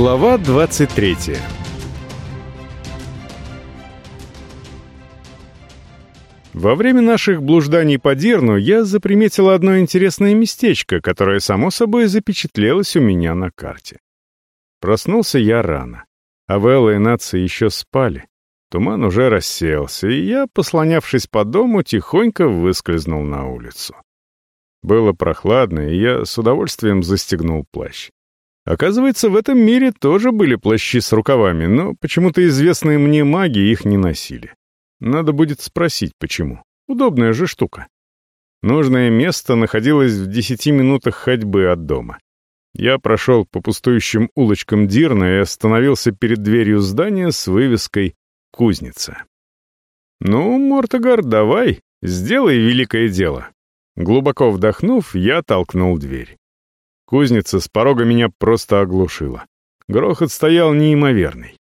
Глава 23 Во время наших блужданий по Дирну я заприметил одно интересное местечко, которое, само собой, запечатлелось у меня на карте. Проснулся я рано, а Вэлла и нация еще спали. Туман уже рассеялся, и я, послонявшись по дому, тихонько выскользнул на улицу. Было прохладно, и я с удовольствием застегнул плащ. Оказывается, в этом мире тоже были плащи с рукавами, но почему-то известные мне маги их не носили. Надо будет спросить, почему. Удобная же штука. Нужное место находилось в десяти минутах ходьбы от дома. Я прошел по пустующим улочкам Дирна и остановился перед дверью здания с вывеской «Кузница». «Ну, Мортогар, давай, сделай великое дело». Глубоко вдохнув, я толкнул дверь. Кузница с порога меня просто оглушила. Грохот стоял неимоверный.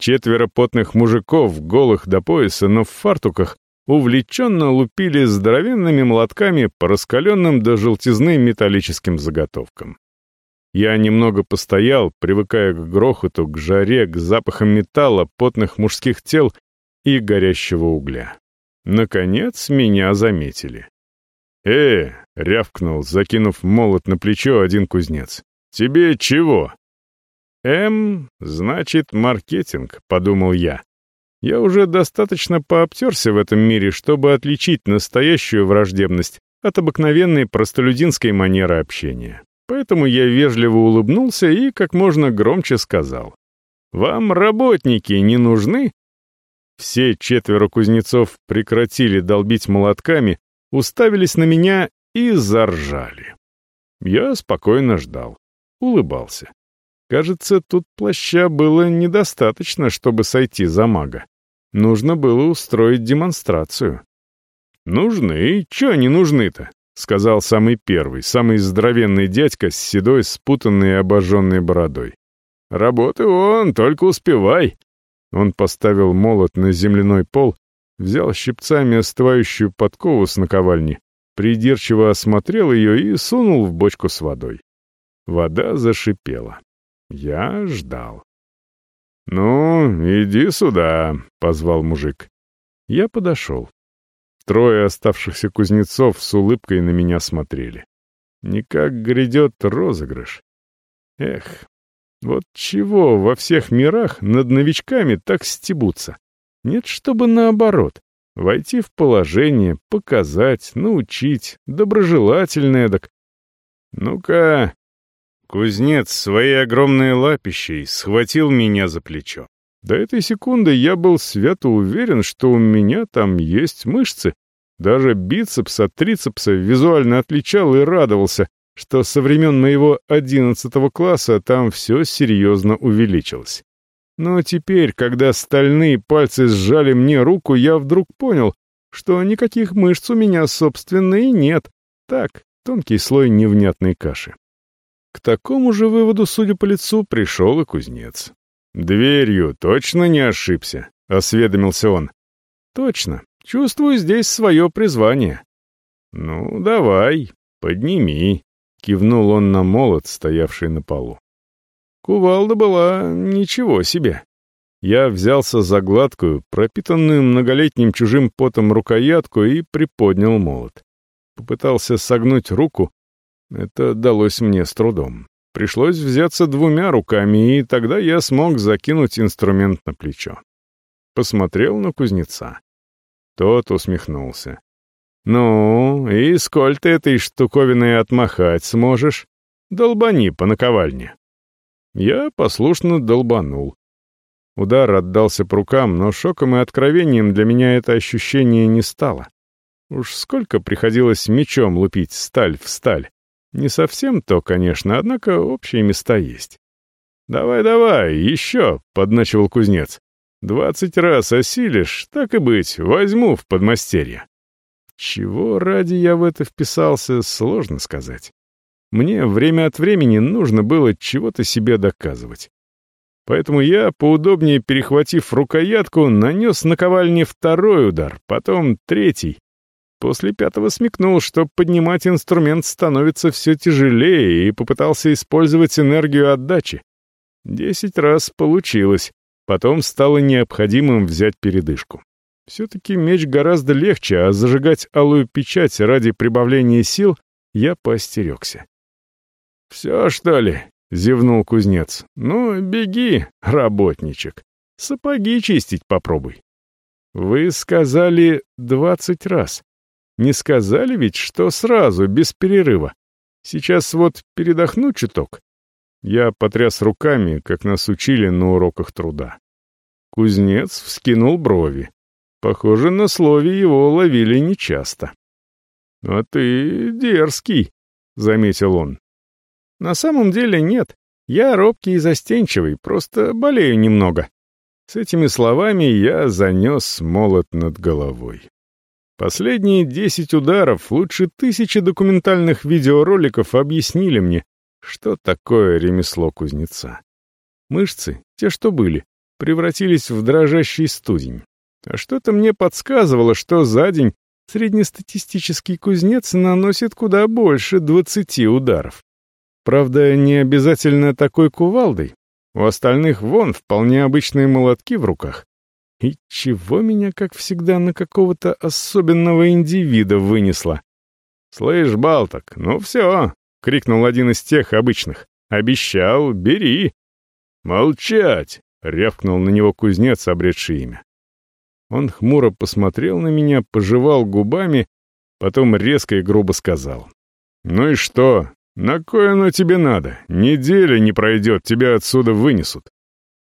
Четверо потных мужиков, голых до пояса, но в фартуках, увлеченно лупили здоровенными молотками по раскаленным до желтизны металлическим заготовкам. Я немного постоял, привыкая к грохоту, к жаре, к запахам металла, потных мужских тел и горящего угля. Наконец меня заметили. «Э!» — рявкнул, закинув молот на плечо один кузнец. «Тебе чего?» «М, значит, маркетинг», — подумал я. Я уже достаточно пообтерся в этом мире, чтобы отличить настоящую враждебность от обыкновенной простолюдинской манеры общения. Поэтому я вежливо улыбнулся и как можно громче сказал. «Вам работники не нужны?» Все четверо кузнецов прекратили долбить молотками, уставились на меня и заржали. Я спокойно ждал, улыбался. Кажется, тут плаща было недостаточно, чтобы сойти за мага. Нужно было устроить демонстрацию. «Нужны? Чё они нужны-то?» — сказал самый первый, самый здоровенный дядька с седой, спутанной и обожженной бородой. «Работы он, только успевай!» Он поставил молот на земляной пол взял щипцами остывающую подкову с наковальни, придирчиво осмотрел ее и сунул в бочку с водой. Вода зашипела. Я ждал. «Ну, иди сюда», — позвал мужик. Я подошел. Трое оставшихся кузнецов с улыбкой на меня смотрели. Никак грядет розыгрыш. Эх, вот чего во всех мирах над новичками так стебутся? Нет, чтобы наоборот. Войти в положение, показать, научить, доброжелательно эдак. Ну-ка... Кузнец своей огромной лапищей схватил меня за плечо. До этой секунды я был свято уверен, что у меня там есть мышцы. Даже бицепс от трицепса визуально отличал и радовался, что со времен моего одиннадцатого класса там все серьезно увеличилось. Но теперь, когда стальные пальцы сжали мне руку, я вдруг понял, что никаких мышц у меня, собственно, и нет. Так, тонкий слой невнятной каши. К такому же выводу, судя по лицу, пришел и кузнец. «Дверью точно не ошибся», — осведомился он. «Точно. Чувствую здесь свое призвание». «Ну, давай, подними», — кивнул он на молот, стоявший на полу. Кувалда была ничего себе. Я взялся за гладкую, пропитанную многолетним чужим потом рукоятку и приподнял молот. Попытался согнуть руку. Это далось мне с трудом. Пришлось взяться двумя руками, и тогда я смог закинуть инструмент на плечо. Посмотрел на кузнеца. Тот усмехнулся. «Ну, и сколь ты этой штуковиной отмахать сможешь? Долбани по наковальне». Я послушно долбанул. Удар отдался по рукам, но шоком и откровением для меня это ощущение не стало. Уж сколько приходилось мечом лупить сталь в сталь. Не совсем то, конечно, однако общие места есть. «Давай-давай, еще!» — подначивал кузнец. «Двадцать раз осилишь, так и быть, возьму в подмастерье». Чего ради я в это вписался, сложно сказать. Мне время от времени нужно было чего-то себе доказывать. Поэтому я, поудобнее перехватив рукоятку, нанес на ковальне второй удар, потом третий. После пятого смекнул, что поднимать инструмент становится все тяжелее, и попытался использовать энергию отдачи. Десять раз получилось. Потом стало необходимым взять передышку. Все-таки меч гораздо легче, а зажигать алую печать ради прибавления сил я поостерегся. «Все, что ли?» — зевнул кузнец. «Ну, беги, работничек. Сапоги чистить попробуй». «Вы сказали двадцать раз. Не сказали ведь, что сразу, без перерыва. Сейчас вот передохну чуток». Я потряс руками, как нас учили на уроках труда. Кузнец вскинул брови. Похоже, на слове его ловили нечасто. «А ты дерзкий», — заметил он. «На самом деле нет. Я робкий и застенчивый, просто болею немного». С этими словами я занес молот над головой. Последние десять ударов, лучше тысячи документальных видеороликов объяснили мне, что такое ремесло кузнеца. Мышцы, те, что были, превратились в дрожащий студень. А что-то мне подсказывало, что за день среднестатистический кузнец наносит куда больше двадцати ударов. Правда, не обязательно такой кувалдой. У остальных вон вполне обычные молотки в руках. И чего меня, как всегда, на какого-то особенного индивида вынесло? «Слышь, Балток, ну все!» — крикнул один из тех обычных. «Обещал, бери!» «Молчать!» — рявкнул на него кузнец, обретший имя. Он хмуро посмотрел на меня, пожевал губами, потом резко и грубо сказал. «Ну и что? На кое оно тебе надо? Неделя не пройдет, тебя отсюда вынесут».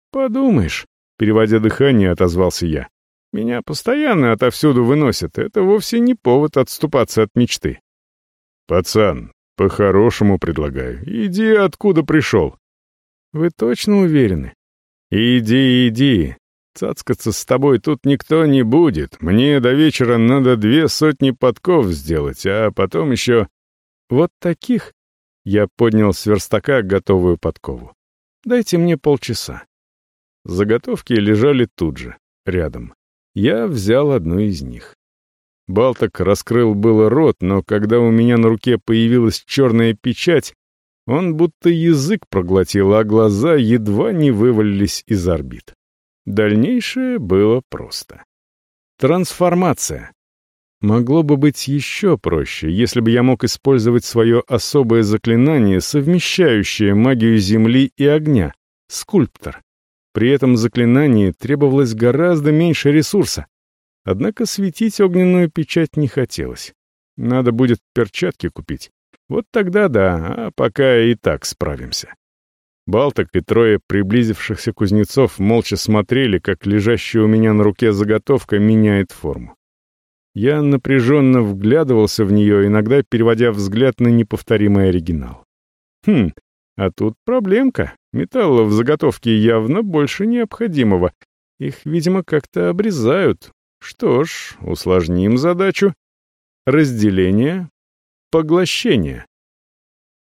«Подумаешь», — переводя дыхание, отозвался я. «Меня постоянно отовсюду выносят. Это вовсе не повод отступаться от мечты». «Пацан, по-хорошему предлагаю. Иди, откуда пришел». «Вы точно уверены?» «Иди, иди. Цацкаться с тобой тут никто не будет. Мне до вечера надо две сотни подков сделать, а потом еще... Вот таких? Я поднял с верстака готовую подкову. Дайте мне полчаса. Заготовки лежали тут же, рядом. Я взял одну из них. Балток раскрыл было рот, но когда у меня на руке появилась черная печать, он будто язык проглотил, а глаза едва не вывалились из орбит. Дальнейшее было просто. Трансформация. Могло бы быть еще проще, если бы я мог использовать свое особое заклинание, совмещающее магию земли и огня — скульптор. При этом заклинании требовалось гораздо меньше ресурса. Однако светить огненную печать не хотелось. Надо будет перчатки купить. Вот тогда да, а пока и так справимся. Балток и трое приблизившихся кузнецов молча смотрели, как лежащая у меня на руке заготовка меняет форму. Я напряженно вглядывался в нее, иногда переводя взгляд на неповторимый оригинал. Хм, а тут проблемка. Металла в заготовке явно больше необходимого. Их, видимо, как-то обрезают. Что ж, усложним задачу. Разделение, поглощение.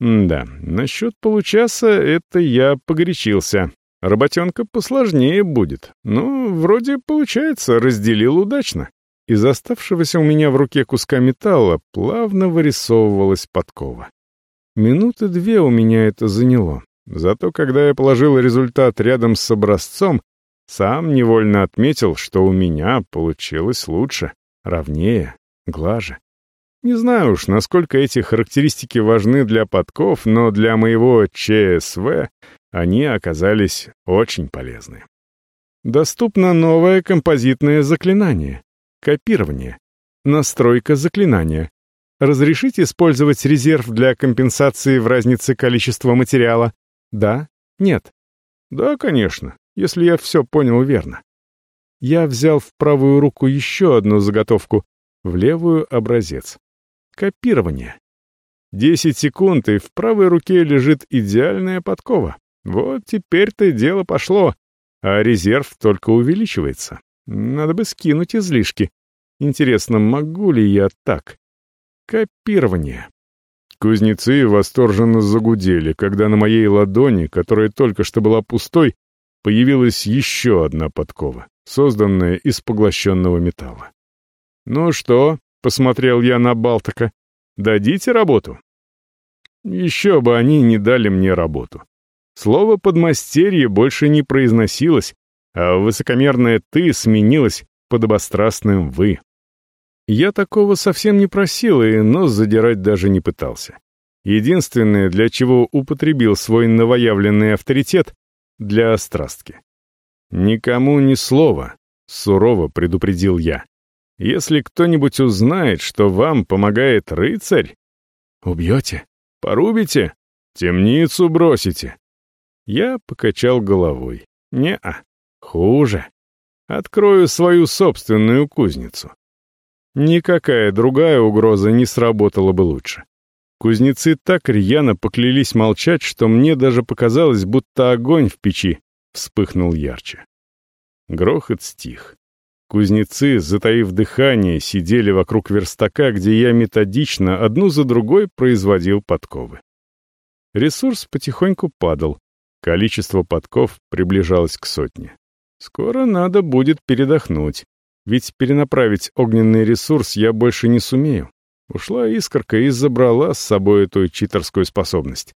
Да, насчет получаса это я погорячился. Работенка посложнее будет. Но вроде получается, разделил удачно. Из оставшегося у меня в руке куска металла плавно вырисовывалась подкова. Минуты две у меня это заняло. Зато когда я положил результат рядом с образцом, сам невольно отметил, что у меня получилось лучше, ровнее, глаже. Не знаю уж, насколько эти характеристики важны для подков, но для моего ЧСВ они оказались очень полезны. Доступно новое композитное заклинание — копирование, настройка заклинания. Разрешить использовать резерв для компенсации в разнице количества материала? Да? Нет? Да, конечно, если я все понял верно. Я взял в правую руку еще одну заготовку, в левую — образец. Копирование. Десять секунд, и в правой руке лежит идеальная подкова. Вот теперь-то дело пошло, а резерв только увеличивается. Надо бы скинуть излишки. Интересно, могу ли я так? Копирование. Кузнецы восторженно загудели, когда на моей ладони, которая только что была пустой, появилась еще одна подкова, созданная из поглощенного металла. «Ну что?» — посмотрел я на Балтака. «Дадите работу?» Еще бы они не дали мне работу. Слово «подмастерье» больше не произносилось, а высокомерное «ты» сменилось подобострастным «вы». Я такого совсем не просил и нос задирать даже не пытался. Единственное, для чего употребил свой новоявленный авторитет — для острастки. «Никому ни слова», — сурово предупредил я. «Если кто-нибудь узнает, что вам помогает рыцарь...» «Убьете? Порубите? Темницу бросите?» Я покачал головой. «Не-а, хуже. Открою свою собственную кузницу». Никакая другая угроза не сработала бы лучше. Кузнецы так рьяно поклялись молчать, что мне даже показалось, будто огонь в печи вспыхнул ярче. Грохот стих. Кузнецы, затаив дыхание, сидели вокруг верстака, где я методично одну за другой производил подковы. Ресурс потихоньку падал. Количество подков приближалось к сотне. Скоро надо будет передохнуть, ведь перенаправить огненный ресурс я больше не сумею. Ушла искорка и забрала с собой эту читерскую способность.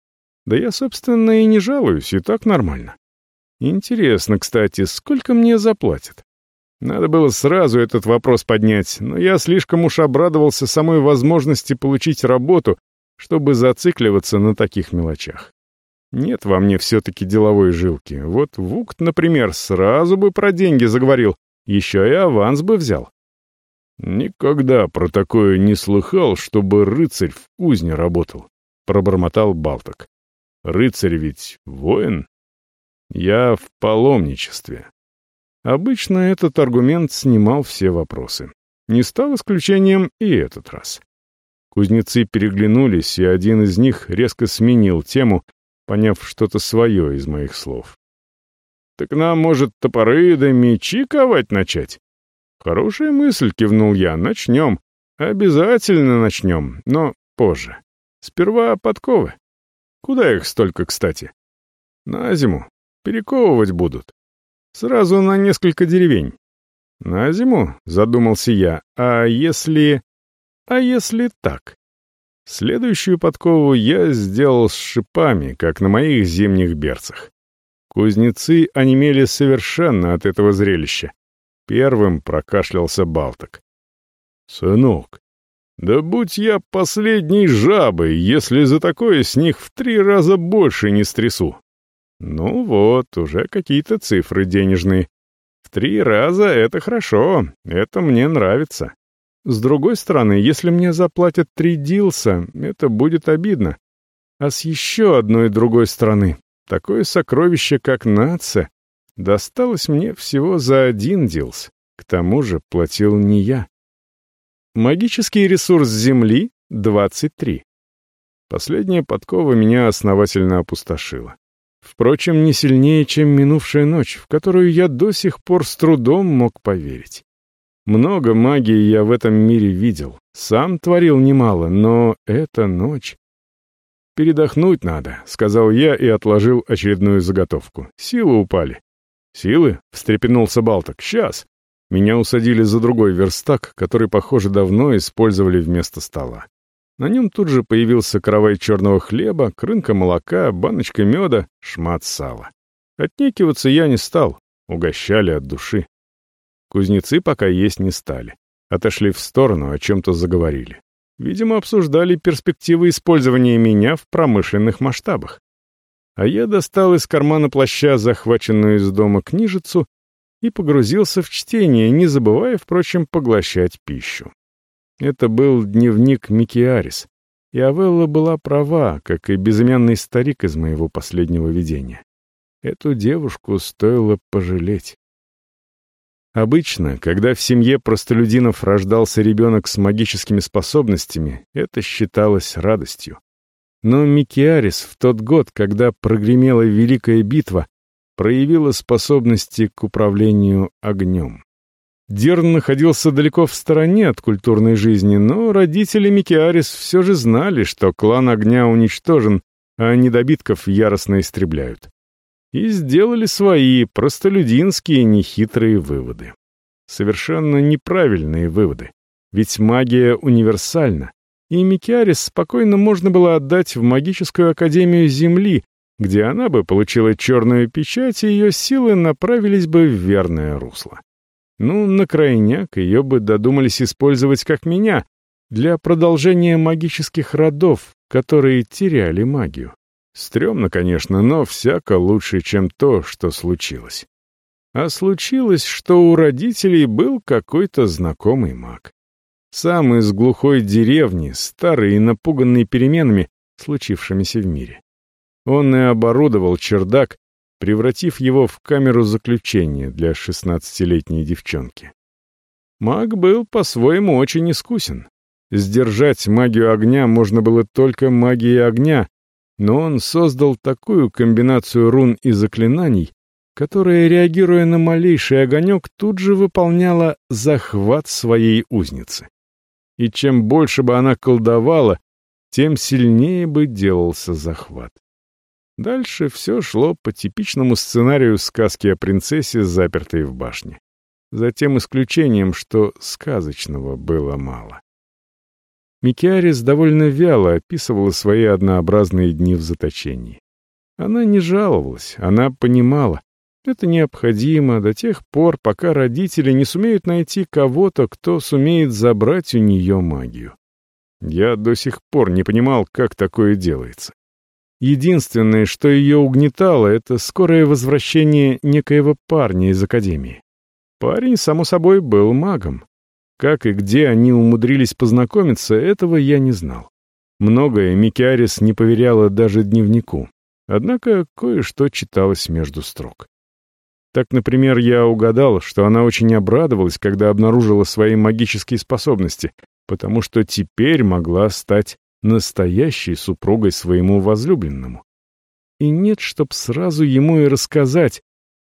Да я, собственно, и не жалуюсь, и так нормально. Интересно, кстати, сколько мне заплатят? Надо было сразу этот вопрос поднять, но я слишком уж обрадовался самой возможности получить работу, чтобы зацикливаться на таких мелочах. Нет во мне все-таки деловой жилки. Вот Вукт, например, сразу бы про деньги заговорил, еще и аванс бы взял. «Никогда про такое не слыхал, чтобы рыцарь в кузне работал», — пробормотал Балток. «Рыцарь ведь воин?» «Я в паломничестве». Обычно этот аргумент снимал все вопросы. Не стал исключением и этот раз. Кузнецы переглянулись, и один из них резко сменил тему, поняв что-то свое из моих слов. «Так нам, может, топоры да мечи ковать начать?» «Хорошая мысль», — кивнул я. «Начнем. Обязательно начнем, но позже. Сперва подковы. Куда их столько, кстати?» «На зиму. Перековывать будут. Сразу на несколько деревень». «На зиму?» — задумался я. «А если...» «А если так?» Следующую подкову я сделал с шипами, как на моих зимних берцах. Кузнецы онемели совершенно от этого зрелища. Первым прокашлялся Балток. «Сынок, да будь я последней жабой, если за такое с них в три раза больше не стрясу». Ну вот, уже какие-то цифры денежные. В три раза это хорошо, это мне нравится. С другой стороны, если мне заплатят три дилса, это будет обидно. А с еще одной другой стороны, такое сокровище, как нация, Досталось мне всего за один дилс. К тому же платил не я. Магический ресурс Земли — 23. Последняя подкова меня основательно опустошила. Впрочем, не сильнее, чем минувшая ночь, в которую я до сих пор с трудом мог поверить. Много магии я в этом мире видел, сам творил немало, но эта ночь... «Передохнуть надо», — сказал я и отложил очередную заготовку. Силы упали. «Силы?» — встрепенулся Балток. «Сейчас!» Меня усадили за другой верстак, который, похоже, давно использовали вместо стола. На нем тут же появился каравай черного хлеба, крынка молока, баночка меда, шмат сала. Отнекиваться я не стал, угощали от души. Кузнецы пока есть не стали. Отошли в сторону, о чем-то заговорили. Видимо, обсуждали перспективы использования меня в промышленных масштабах а я достал из кармана плаща захваченную из дома книжицу и погрузился в чтение, не забывая, впрочем, поглощать пищу. Это был дневник Микиарис, и Авелла была права, как и безымянный старик из моего последнего видения. Эту девушку стоило пожалеть. Обычно, когда в семье простолюдинов рождался ребенок с магическими способностями, это считалось радостью. Но Микиарис в тот год, когда прогремела Великая битва, проявила способности к управлению огнем. Дерн находился далеко в стороне от культурной жизни, но родители Микиарис все же знали, что клан огня уничтожен, а недобитков яростно истребляют. И сделали свои простолюдинские нехитрые выводы. Совершенно неправильные выводы. Ведь магия универсальна, и Микиарис спокойно можно было отдать в магическую академию Земли, где она бы получила черную печать, и ее силы направились бы в верное русло. Ну, на крайняк ее бы додумались использовать как меня, для продолжения магических родов, которые теряли магию. Стремно, конечно, но всяко лучше, чем то, что случилось. А случилось, что у родителей был какой-то знакомый маг. Сам из глухой деревни, старый и напуганный переменами, случившимися в мире. Он и оборудовал чердак, превратив его в камеру заключения для шестнадцатилетней девчонки. Маг был по-своему очень искусен. Сдержать магию огня можно было только магией огня, но он создал такую комбинацию рун и заклинаний, которая, реагируя на малейший огонек, тут же выполняла захват своей узницы. И чем больше бы она колдовала, тем сильнее бы делался захват. Дальше все шло по типичному сценарию сказки о принцессе, запертой в башне. За тем исключением, что сказочного было мало. Микиарис довольно вяло описывала свои однообразные дни в заточении. Она не жаловалась, она понимала. Это необходимо до тех пор, пока родители не сумеют найти кого-то, кто сумеет забрать у нее магию. Я до сих пор не понимал, как такое делается. Единственное, что ее угнетало, это скорое возвращение некоего парня из Академии. Парень, само собой, был магом, как и где они умудрились познакомиться, этого я не знал. Многое Микиарис не поверяла даже дневнику. Однако кое-что читалось между строк. Так, например, я угадал, что она очень обрадовалась, когда обнаружила свои магические способности, потому что теперь могла стать настоящей супругой своему возлюбленному. И нет, чтоб сразу ему и рассказать,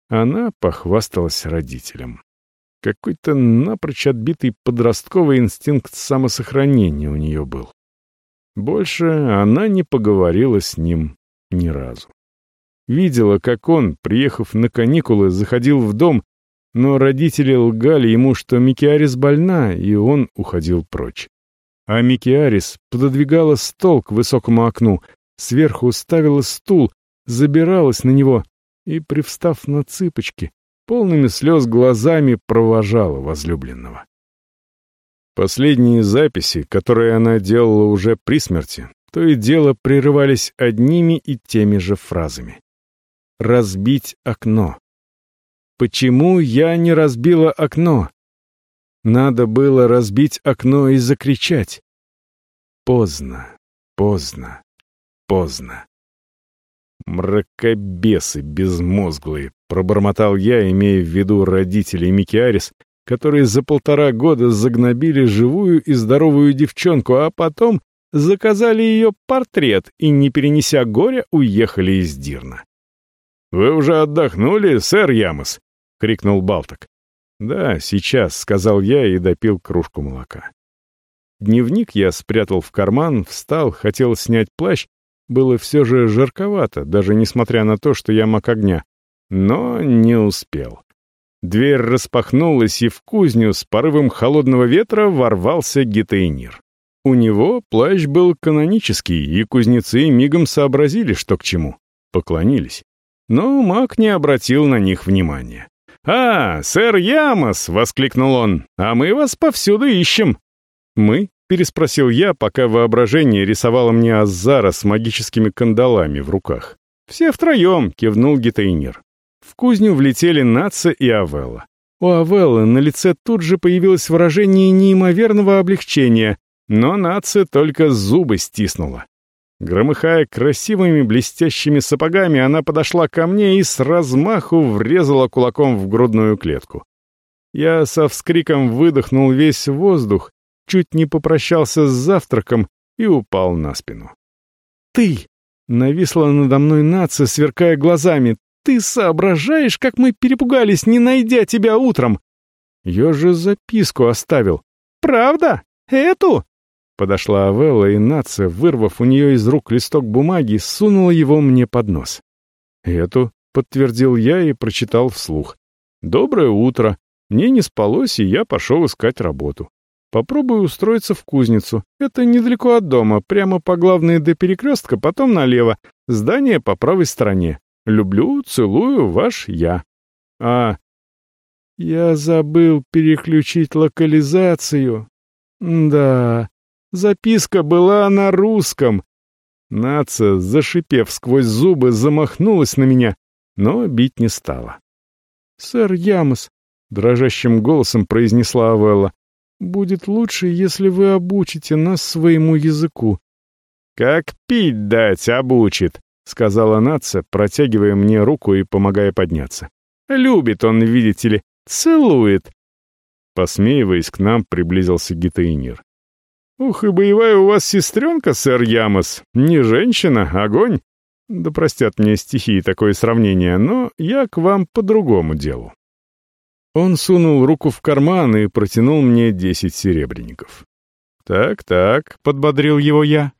она похвасталась родителям. Какой-то напрочь отбитый подростковый инстинкт самосохранения у нее был. Больше она не поговорила с ним ни разу. Видела, как он, приехав на каникулы, заходил в дом, но родители лгали ему, что Микиарис больна, и он уходил прочь. А Микиарис пододвигала стол к высокому окну, сверху ставила стул, забиралась на него и, привстав на цыпочки, полными слез глазами провожала возлюбленного. Последние записи, которые она делала уже при смерти, то и дело прерывались одними и теми же фразами. «Разбить окно». «Почему я не разбила окно?» Надо было разбить окно и закричать. Поздно, поздно, поздно. «Мракобесы безмозглые!» — пробормотал я, имея в виду родителей Микиарис, которые за полтора года загнобили живую и здоровую девчонку, а потом заказали ее портрет и, не перенеся горя, уехали из Дирна. «Вы уже отдохнули, сэр Ямос?» — крикнул Балток. «Да, сейчас», — сказал я и допил кружку молока. Дневник я спрятал в карман, встал, хотел снять плащ, было все же жарковато, даже несмотря на то, что я маг огня. Но не успел. Дверь распахнулась, и в кузню с порывом холодного ветра ворвался гетейнир. У него плащ был канонический, и кузнецы мигом сообразили, что к чему. Поклонились. Но маг не обратил на них внимания. «А, сэр Ямос!» — воскликнул он. «А мы вас повсюду ищем!» «Мы?» переспросил я, пока воображение рисовало мне Азара с магическими кандалами в руках. «Все втроем», — кивнул Гитейнир. В кузню влетели Наца и Авелла. У Авеллы на лице тут же появилось выражение неимоверного облегчения, но Наца только зубы стиснула. Громыхая красивыми блестящими сапогами, она подошла ко мне и с размаху врезала кулаком в грудную клетку. Я со вскриком выдохнул весь воздух чуть не попрощался с завтраком и упал на спину. «Ты!» — нависла надо мной нация, сверкая глазами. «Ты соображаешь, как мы перепугались, не найдя тебя утром?» «Я же записку оставил». «Правда? Эту?» Подошла Авелла, и нация, вырвав у нее из рук листок бумаги, сунула его мне под нос. «Эту?» — подтвердил я и прочитал вслух. «Доброе утро. Мне не спалось, и я пошел искать работу. Попробую устроиться в кузницу. Это недалеко от дома, прямо по главной до перекрестка, потом налево. Здание по правой стороне. Люблю, целую, ваш я. А... Я забыл переключить локализацию. Да, записка была на русском. Наца, зашипев сквозь зубы, замахнулась на меня, но бить не стала. «Сэр Ямос», — дрожащим голосом произнесла Авелла, Будет лучше, если вы обучите нас своему языку». «Как пить дать обучит», — сказала Наца, протягивая мне руку и помогая подняться. «Любит он, видите ли, целует». Посмеиваясь, к нам приблизился Гитаинир. «Ух, и боевая у вас сестренка, сэр Ямос. Не женщина, огонь. Да простят мне стихии такое сравнение, но я к вам по другому делу». Он сунул руку в карман и протянул мне десять серебряников. «Так-так», — подбодрил его я.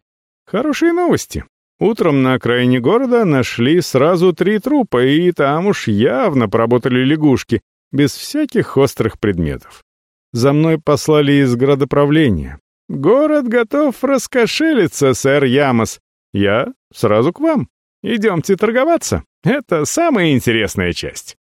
«Хорошие новости. Утром на окраине города нашли сразу три трупа, и там уж явно поработали лягушки, без всяких острых предметов. За мной послали из градоправления. Город готов раскошелиться, сэр Ямос. Я сразу к вам. Идемте торговаться. Это самая интересная часть».